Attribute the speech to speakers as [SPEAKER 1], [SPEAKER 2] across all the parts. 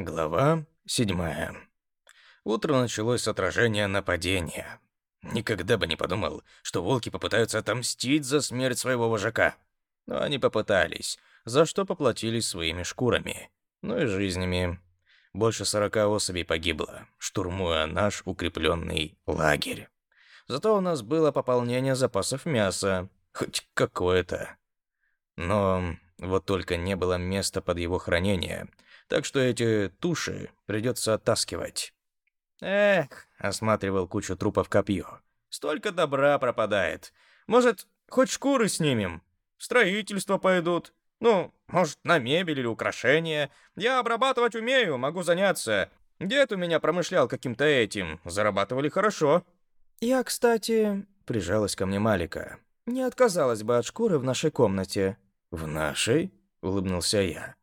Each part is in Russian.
[SPEAKER 1] Глава седьмая. Утро началось с отражения нападения. Никогда бы не подумал, что волки попытаются отомстить за смерть своего вожака. Но они попытались, за что поплатились своими шкурами. Ну и жизнями. Больше сорока особей погибло, штурмуя наш укрепленный лагерь. Зато у нас было пополнение запасов мяса, хоть какое-то. Но вот только не было места под его хранение — так что эти туши придется оттаскивать. Эх, осматривал кучу трупов копье. Столько добра пропадает. Может, хоть шкуры снимем? В строительство пойдут. Ну, может, на мебель или украшения. Я обрабатывать умею, могу заняться. Дед у меня промышлял каким-то этим. Зарабатывали хорошо.
[SPEAKER 2] Я, кстати, прижалась ко мне Малика. Не отказалась бы от шкуры в нашей комнате.
[SPEAKER 1] В нашей? улыбнулся я.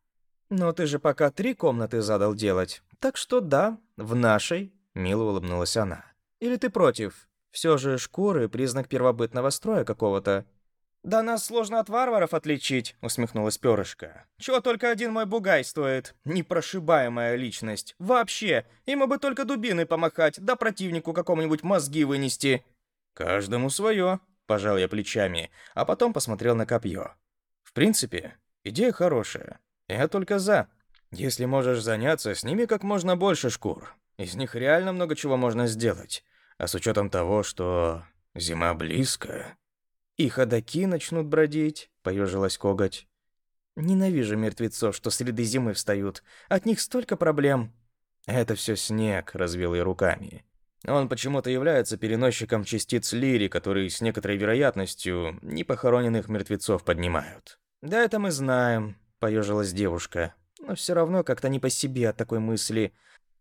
[SPEAKER 2] «Но ты же пока три комнаты задал делать. Так что да, в нашей», — мило улыбнулась она. «Или ты против? Все же шкуры — признак первобытного строя какого-то». «Да нас сложно от варваров отличить», — усмехнулась перышко. «Чего только один мой бугай стоит? Непрошибаемая личность. Вообще, ему бы только дубины помахать, да противнику какому-нибудь мозги вынести».
[SPEAKER 1] «Каждому свое», — пожал я плечами, а потом посмотрел на копье. «В принципе, идея хорошая. Я только за. Если можешь заняться, сними как можно больше шкур. Из них реально много чего можно сделать. А с учетом того, что зима близко...
[SPEAKER 2] И ходаки начнут бродить, поежилась коготь. Ненавижу мертвецов, что среди зимы встают. От них столько проблем.
[SPEAKER 1] Это все снег, развел я руками. Он почему-то является переносчиком частиц лири, которые с некоторой вероятностью непохороненных мертвецов поднимают.
[SPEAKER 2] Да это мы знаем, поежилась девушка. Но все равно как-то не по себе от такой мысли.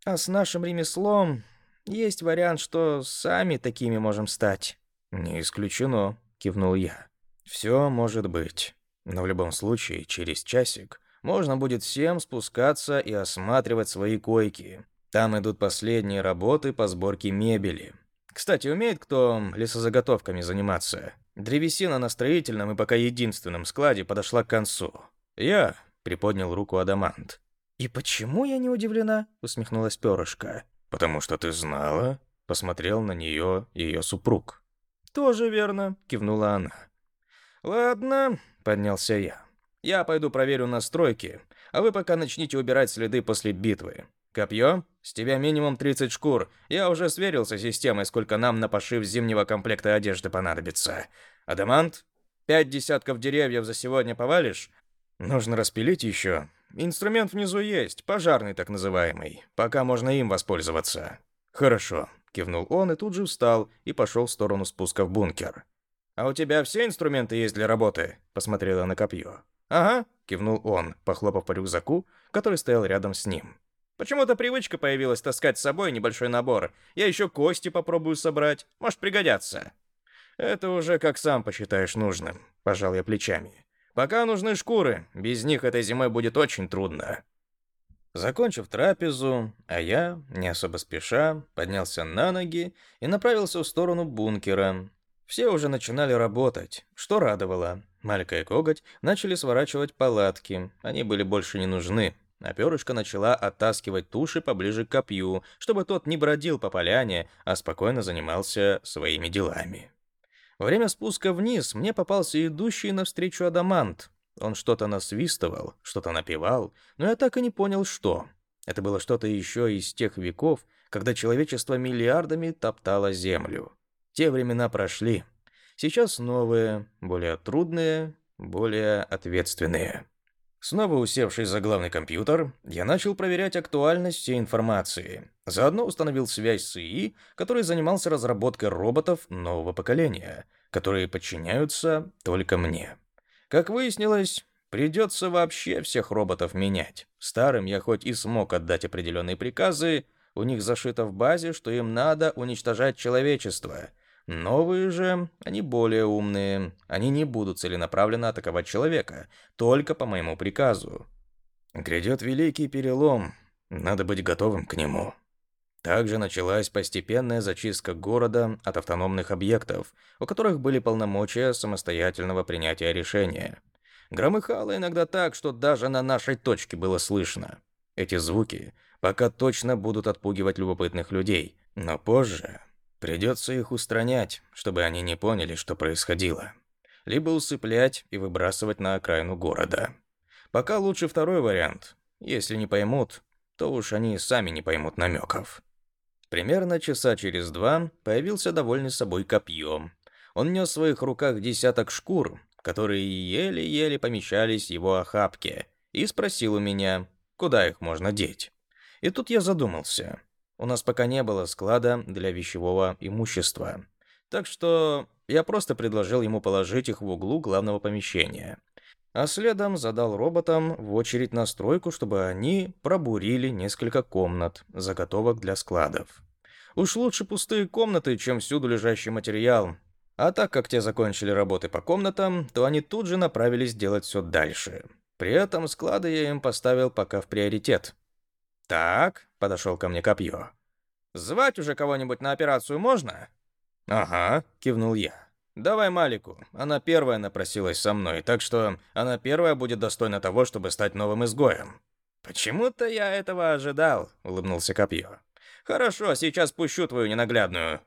[SPEAKER 2] А с нашим ремеслом есть вариант, что сами такими можем стать.
[SPEAKER 1] Не исключено, кивнул я. Все может быть. Но в любом случае, через часик можно будет всем спускаться и осматривать свои койки. Там идут последние работы по сборке мебели. Кстати, умеет кто лесозаготовками заниматься? Древесина на строительном и пока единственном складе подошла к концу. «Я», — приподнял руку Адамант.
[SPEAKER 2] «И почему я не удивлена?» — усмехнулась перышко.
[SPEAKER 1] «Потому что ты знала», — посмотрел на нее ее супруг.
[SPEAKER 2] «Тоже верно», — кивнула она.
[SPEAKER 1] «Ладно», — поднялся я. «Я пойду проверю настройки, а вы пока начните убирать следы после битвы. Копье? С тебя минимум 30 шкур. Я уже сверился с системой, сколько нам на пошив зимнего комплекта одежды понадобится. Адамант? Пять десятков деревьев за сегодня повалишь? Нужно распилить еще. Инструмент внизу есть, пожарный так называемый. Пока можно им воспользоваться. Хорошо, кивнул он и тут же встал и пошел в сторону спуска в бункер. А у тебя все инструменты есть для работы? посмотрела на копье. Ага, кивнул он, похлопав по рюкзаку, который стоял рядом с ним. Почему-то привычка появилась таскать с собой небольшой набор. Я еще кости попробую собрать, может пригодятся. Это уже как сам посчитаешь нужным, пожал я плечами. Пока нужны шкуры, без них этой зимой будет очень трудно. Закончив трапезу, а я, не особо спеша, поднялся на ноги и направился в сторону бункера. Все уже начинали работать, что радовало. Малька и Коготь начали сворачивать палатки, они были больше не нужны. А перышко начала оттаскивать туши поближе к копью, чтобы тот не бродил по поляне, а спокойно занимался своими делами. Во время спуска вниз мне попался идущий навстречу адамант. Он что-то насвистывал, что-то напевал, но я так и не понял, что. Это было что-то еще из тех веков, когда человечество миллиардами топтало землю. Те времена прошли. Сейчас новые, более трудные, более ответственные. Снова усевшись за главный компьютер, я начал проверять актуальность всей информации. Заодно установил связь с ИИ, который занимался разработкой роботов нового поколения, которые подчиняются только мне. Как выяснилось, придется вообще всех роботов менять. Старым я хоть и смог отдать определенные приказы, у них зашито в базе, что им надо уничтожать человечество – Новые же, они более умные, они не будут целенаправленно атаковать человека, только по моему приказу. Грядет великий перелом, надо быть готовым к нему. Также началась постепенная зачистка города от автономных объектов, у которых были полномочия самостоятельного принятия решения. Громыхало иногда так, что даже на нашей точке было слышно. Эти звуки пока точно будут отпугивать любопытных людей, но позже придется их устранять, чтобы они не поняли, что происходило. Либо усыплять и выбрасывать на окраину города. Пока лучше второй вариант. Если не поймут, то уж они сами не поймут намеков. Примерно часа через два появился довольный собой копьем. Он нес в своих руках десяток шкур, которые еле-еле помещались его охапке, и спросил у меня, куда их можно деть. И тут я задумался. У нас пока не было склада для вещевого имущества. Так что я просто предложил ему положить их в углу главного помещения. А следом задал роботам в очередь на стройку, чтобы они пробурили несколько комнат, заготовок для складов. Уж лучше пустые комнаты, чем всюду лежащий материал. А так как те закончили работы по комнатам, то они тут же направились делать все дальше. При этом склады я им поставил пока в приоритет. «Так», — подошел ко мне копье. «Звать уже кого-нибудь на операцию можно?» «Ага», — кивнул я. «Давай Малику. Она первая напросилась со мной, так что она первая будет достойна того, чтобы стать новым изгоем». «Почему-то я этого ожидал», — улыбнулся копье. «Хорошо, сейчас пущу твою ненаглядную».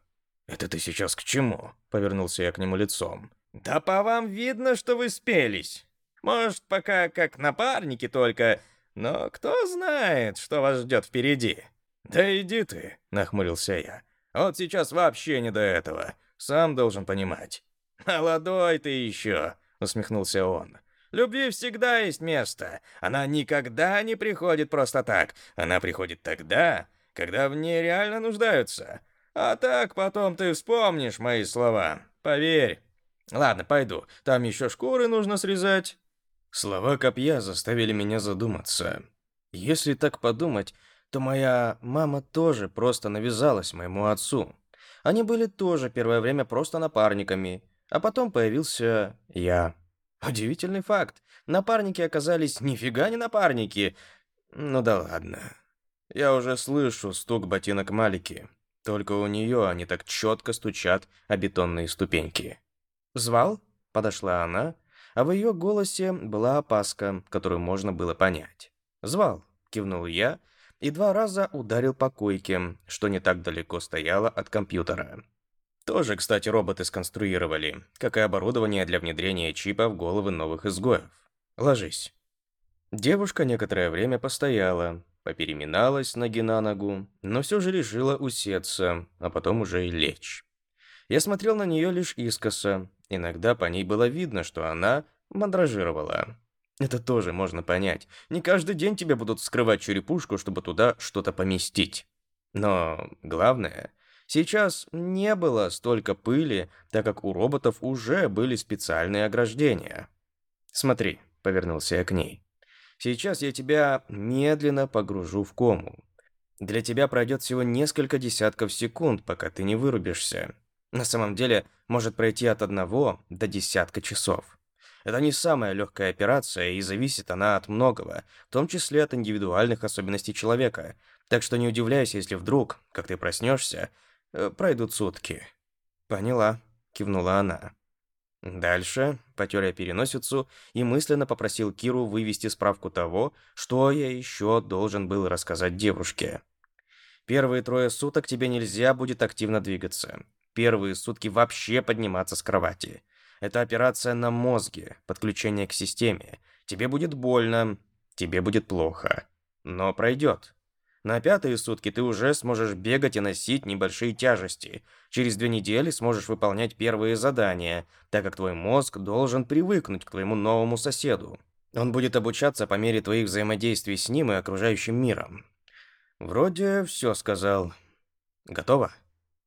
[SPEAKER 1] «Это ты сейчас к чему?» — повернулся я к нему лицом. «Да по вам видно, что вы спелись. Может, пока как напарники только, но кто знает, что вас ждет впереди?» «Да иди ты», — нахмурился я. «Вот сейчас вообще не до этого. Сам должен понимать». «Молодой ты еще», — усмехнулся он. «Любви всегда есть место. Она никогда не приходит просто так. Она приходит тогда, когда в ней реально нуждаются. А так потом ты вспомнишь мои слова. Поверь. Ладно, пойду. Там еще шкуры нужно срезать». Слова копья заставили меня задуматься. Если так подумать, то моя мама тоже просто навязалась моему отцу. Они были тоже первое время просто напарниками, а потом появился я. Удивительный факт. Напарники оказались нифига не напарники. Ну да ладно. Я уже слышу стук ботинок Малики. Только у нее они так четко стучат о бетонные ступеньки. «Звал?» — подошла она, а в ее голосе была опаска, которую можно было понять. «Звал», — кивнул я и два раза ударил по койке, что не так далеко стояло от компьютера. Тоже, кстати, роботы сконструировали, как и оборудование для внедрения чипа в головы новых изгоев. Ложись. Девушка некоторое время постояла, попереминалась ноги на ногу, но все же решила усеться, а потом уже и лечь. Я смотрел на нее лишь искоса, иногда по ней было видно, что она мандражировала. Это тоже можно понять. Не каждый день тебе будут вскрывать черепушку, чтобы туда что-то поместить. Но главное, сейчас не было столько пыли, так как у роботов уже были специальные ограждения. «Смотри», — повернулся я к ней. Сейчас я тебя медленно погружу в кому. Для тебя пройдет всего несколько десятков секунд, пока ты не вырубишься. На самом деле, может пройти от одного до десятка часов. Это не самая легкая операция, и зависит она от многого, в том числе от индивидуальных особенностей человека. Так что не удивляйся, если вдруг, как ты проснешься, э, пройдут сутки. «Поняла», — кивнула она. Дальше потер я переносицу и мысленно попросил Киру вывести справку того, что я еще должен был рассказать девушке. Первые трое суток тебе нельзя будет активно двигаться. Первые сутки вообще подниматься с кровати. Это операция на мозге, подключение к системе. Тебе будет больно, тебе будет плохо. Но пройдет. На пятые сутки ты уже сможешь бегать и носить небольшие тяжести. Через две недели сможешь выполнять первые задания, так как твой мозг должен привыкнуть к твоему новому соседу. Он будет обучаться по мере твоих взаимодействий с ним и окружающим миром. Вроде все сказал. Готово?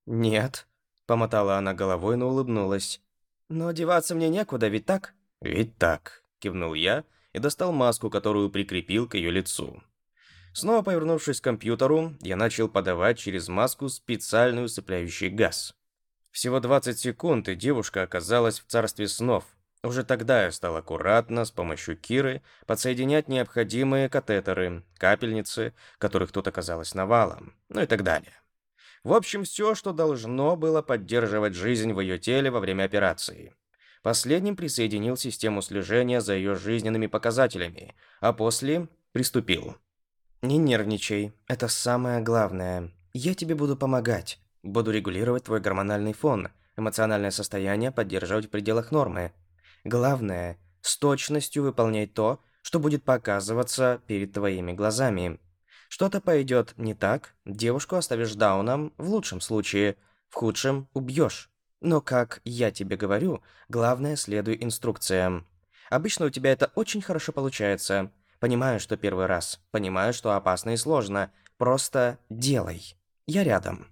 [SPEAKER 1] Нет, помотала она головой, но улыбнулась. Но деваться мне некуда, ведь так? Ведь так, кивнул я и достал маску, которую прикрепил к ее лицу. Снова повернувшись к компьютеру, я начал подавать через маску специальный усыпляющий газ. Всего 20 секунд, и девушка оказалась в царстве снов. Уже тогда я стал аккуратно, с помощью Киры, подсоединять необходимые катетеры, капельницы, которых тут оказалось навалом, ну и так далее. В общем, все, что должно было поддерживать жизнь в ее теле во время операции. Последним присоединил систему слежения за ее жизненными показателями, а после приступил.
[SPEAKER 2] Не нервничай, это самое главное. Я тебе буду помогать. Буду регулировать твой гормональный фон, эмоциональное состояние поддерживать в пределах нормы. Главное, с точностью выполнять то, что будет показываться перед твоими глазами. Что-то пойдет не так, девушку оставишь дауном в лучшем случае, в худшем убьешь. Но, как я тебе говорю, главное следуй инструкциям. Обычно у тебя это очень хорошо получается. Понимаю, что первый раз. Понимаю, что опасно и сложно. Просто делай. Я рядом.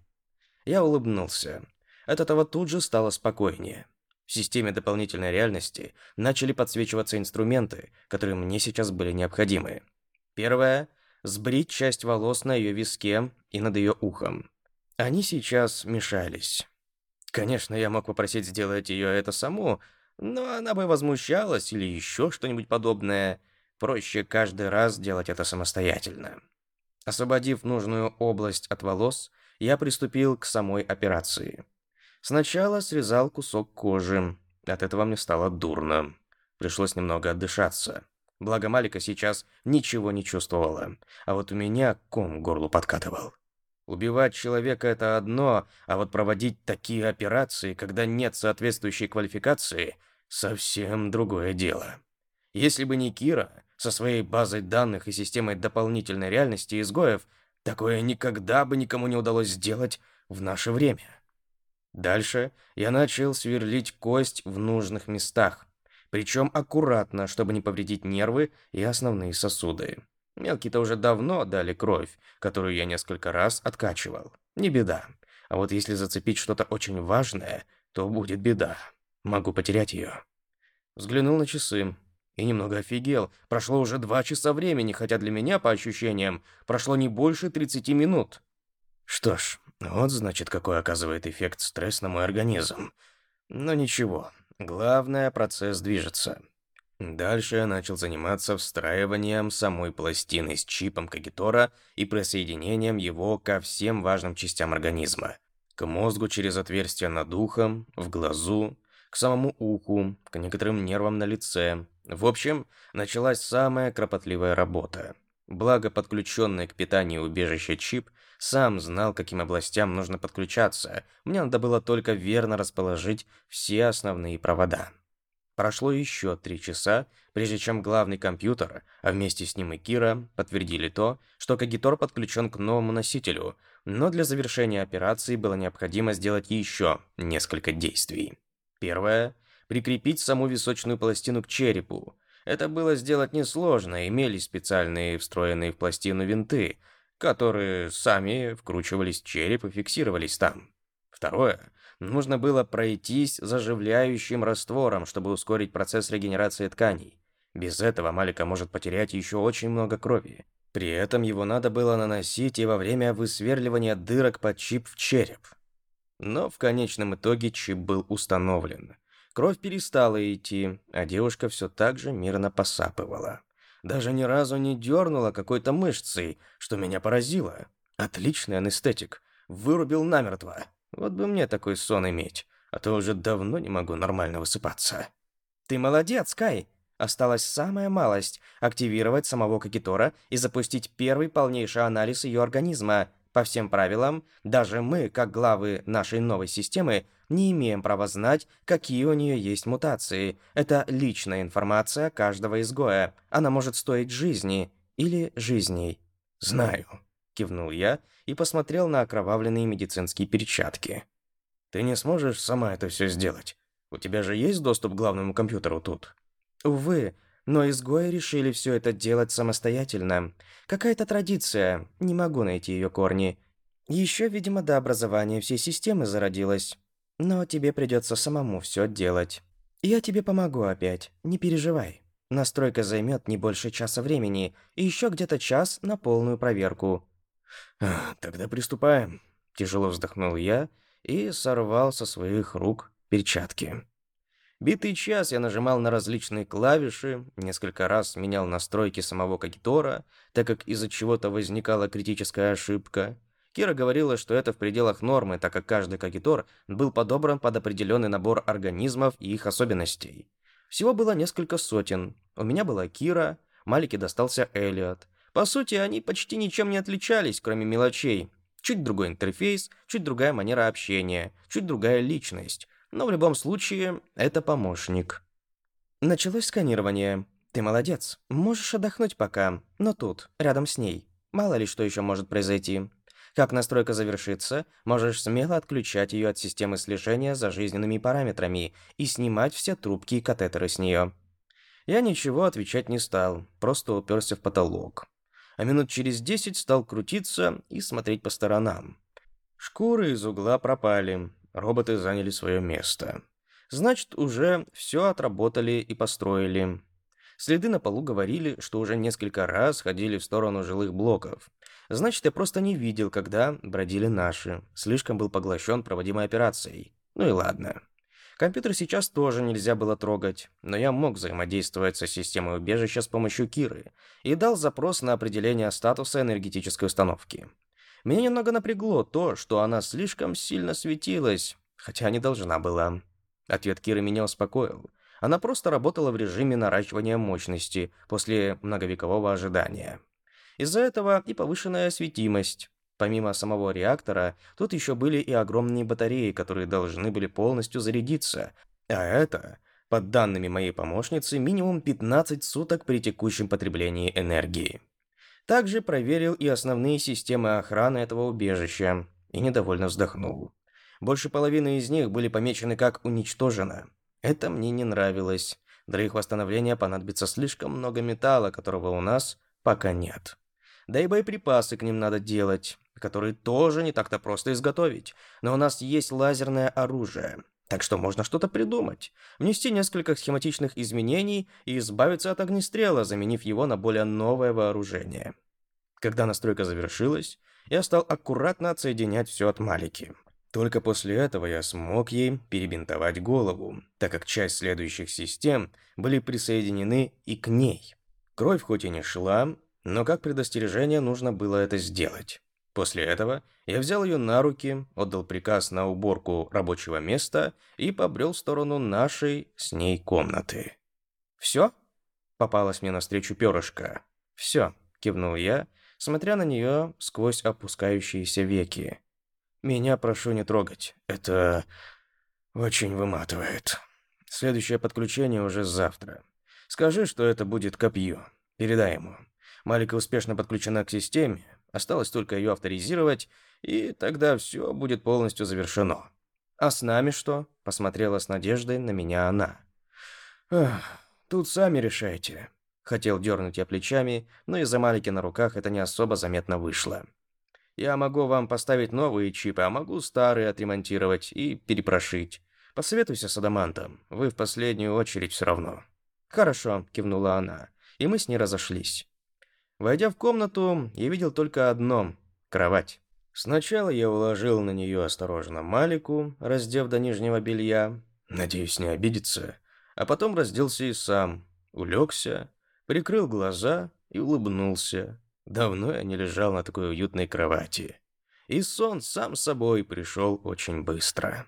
[SPEAKER 2] Я улыбнулся. От этого тут же стало спокойнее. В системе дополнительной реальности начали подсвечиваться инструменты, которые мне сейчас были необходимы. Первое – сбрить часть волос на ее виске и над ее ухом. Они сейчас мешались. Конечно, я мог попросить сделать ее это саму, но она бы возмущалась или еще что-нибудь подобное. Проще каждый раз делать это самостоятельно. Освободив нужную область от волос, я приступил к самой операции. Сначала срезал кусок кожи. От этого мне стало дурно. Пришлось немного отдышаться. Благо Малика сейчас ничего не чувствовала, а вот у меня ком горлу подкатывал. Убивать человека – это одно, а вот проводить такие операции, когда нет соответствующей квалификации – совсем другое дело. Если бы не Кира, со своей базой данных и системой дополнительной реальности изгоев, такое никогда бы никому не удалось сделать в наше время. Дальше я начал сверлить кость в нужных местах, причем аккуратно, чтобы не повредить нервы и основные сосуды. Мелкие-то уже давно дали кровь, которую я несколько раз откачивал. Не беда. А вот если зацепить что-то очень важное, то будет беда. Могу потерять ее. Взглянул на часы и немного офигел. Прошло уже два часа времени, хотя для меня, по ощущениям, прошло не больше 30 минут. Что ж, вот значит, какой оказывает эффект стресс на мой организм. Но ничего, главное, процесс движется. Дальше я начал заниматься встраиванием самой пластины с чипом Кагитора и присоединением его ко всем важным частям организма. К мозгу через отверстие над ухом, в глазу, к самому уху, к некоторым нервам на лице. В общем, началась самая кропотливая работа. Благо, подключенный к питанию убежища чип сам знал, каким областям нужно подключаться. Мне надо было только верно расположить все основные провода. Прошло еще три часа, прежде чем главный компьютер, а вместе с ним и Кира, подтвердили то, что Кагитор подключен к новому носителю, но для завершения операции было необходимо сделать еще несколько действий. Первое – прикрепить саму височную пластину к черепу. Это было сделать несложно, имелись специальные встроенные в пластину винты, которые сами вкручивались в череп и фиксировались там. Второе – Нужно было пройтись заживляющим раствором, чтобы ускорить процесс регенерации тканей. Без этого Малика может потерять еще очень много крови. При этом его надо было наносить и во время высверливания дырок под чип в череп. Но в конечном итоге чип был установлен. Кровь перестала идти, а девушка все так же мирно посапывала. Даже ни разу не дернула какой-то мышцей, что меня поразило. Отличный анестетик. Вырубил намертво. Вот бы мне такой сон иметь, а то уже давно не могу нормально высыпаться. Ты молодец, Кай. Осталась самая малость – активировать самого Кокитора и запустить первый полнейший анализ ее организма. По всем правилам, даже мы, как главы нашей новой системы, не имеем права знать, какие у нее есть мутации. Это личная информация каждого изгоя. Она может стоить жизни или жизней. Знаю кивнул я и посмотрел на окровавленные медицинские перчатки. Ты не сможешь сама это все сделать? У тебя же есть доступ к главному компьютеру тут? Увы, но изгои решили все это делать самостоятельно. Какая-то традиция, не могу найти ее корни. Еще, видимо, до образования всей системы зародилась. Но тебе придется самому все делать. Я тебе помогу опять, не переживай. Настройка займет не больше часа времени, и еще где-то час на полную проверку. «Тогда приступаем», – тяжело вздохнул я и сорвал со своих рук перчатки. Битый час я нажимал на различные клавиши, несколько раз менял настройки самого Кагитора, так как из-за чего-то возникала критическая ошибка. Кира говорила, что это в пределах нормы, так как каждый Кагитор был подобран под определенный набор организмов и их особенностей. Всего было несколько сотен. У меня была Кира, Малике достался Элиот, По сути, они почти ничем не отличались, кроме мелочей. Чуть другой интерфейс, чуть другая манера общения, чуть другая личность. Но в любом случае, это помощник. Началось сканирование. Ты молодец. Можешь отдохнуть пока, но тут, рядом с ней. Мало ли что еще может произойти. Как настройка завершится, можешь смело отключать ее от системы слежения за жизненными параметрами и снимать все трубки и катетеры с нее. Я ничего отвечать не стал, просто уперся в потолок. А минут через десять стал крутиться и смотреть по сторонам. Шкуры из угла пропали, роботы заняли свое место. Значит, уже все отработали и построили. Следы на полу говорили, что уже несколько раз ходили в сторону жилых блоков. Значит, я просто не видел, когда бродили наши. Слишком был поглощен проводимой операцией. Ну и ладно. Компьютер сейчас тоже нельзя было трогать, но я мог взаимодействовать со системой убежища с помощью Киры и дал запрос на определение статуса энергетической установки. Меня немного напрягло то, что она слишком сильно светилась, хотя не должна была. Ответ Киры меня успокоил. Она просто работала в режиме наращивания мощности после многовекового ожидания. Из-за этого и повышенная светимость. Помимо самого реактора, тут еще были и огромные батареи, которые должны были полностью зарядиться. А это, под данными моей помощницы, минимум 15 суток при текущем потреблении энергии. Также проверил и основные системы охраны этого убежища и недовольно вздохнул. Больше половины из них были помечены как «уничтожено». Это мне не нравилось. Для их восстановления понадобится слишком много металла, которого у нас пока нет. Да и боеприпасы к ним надо делать, которые тоже не так-то просто изготовить. Но у нас есть лазерное оружие, так что можно что-то придумать. Внести несколько схематичных изменений и избавиться от огнестрела, заменив его на более новое вооружение. Когда настройка завершилась, я стал аккуратно отсоединять все от Малики. Только после этого я смог ей перебинтовать голову, так как часть следующих систем были присоединены и к ней. Кровь хоть и не шла, но как предостережение нужно было это сделать. После этого я взял ее на руки, отдал приказ на уборку рабочего места и побрел в сторону нашей с ней комнаты. «Все?» — попалась мне навстречу перышко. «Все», — кивнул я, смотря на нее сквозь опускающиеся веки. «Меня прошу не трогать. Это очень выматывает. Следующее подключение уже завтра. Скажи, что это будет копье. Передай ему. Малика успешно подключена к системе, осталось только ее авторизировать, и тогда все будет полностью завершено. «А с нами что?» — посмотрела с надеждой на меня она. тут сами решайте». Хотел дернуть я плечами, но из-за Малики на руках это не особо заметно вышло. «Я могу вам поставить новые чипы, а могу старые отремонтировать и перепрошить. Посоветуйся с Адамантом, вы в последнюю очередь все равно». «Хорошо», — кивнула она, и мы с ней разошлись. Войдя в комнату, я видел только одно — кровать. Сначала я уложил на нее осторожно Малику, раздев до нижнего белья, надеюсь, не обидится, а потом разделся и сам, улегся, прикрыл глаза и улыбнулся. Давно я не лежал на такой уютной кровати. И сон сам собой пришел очень быстро.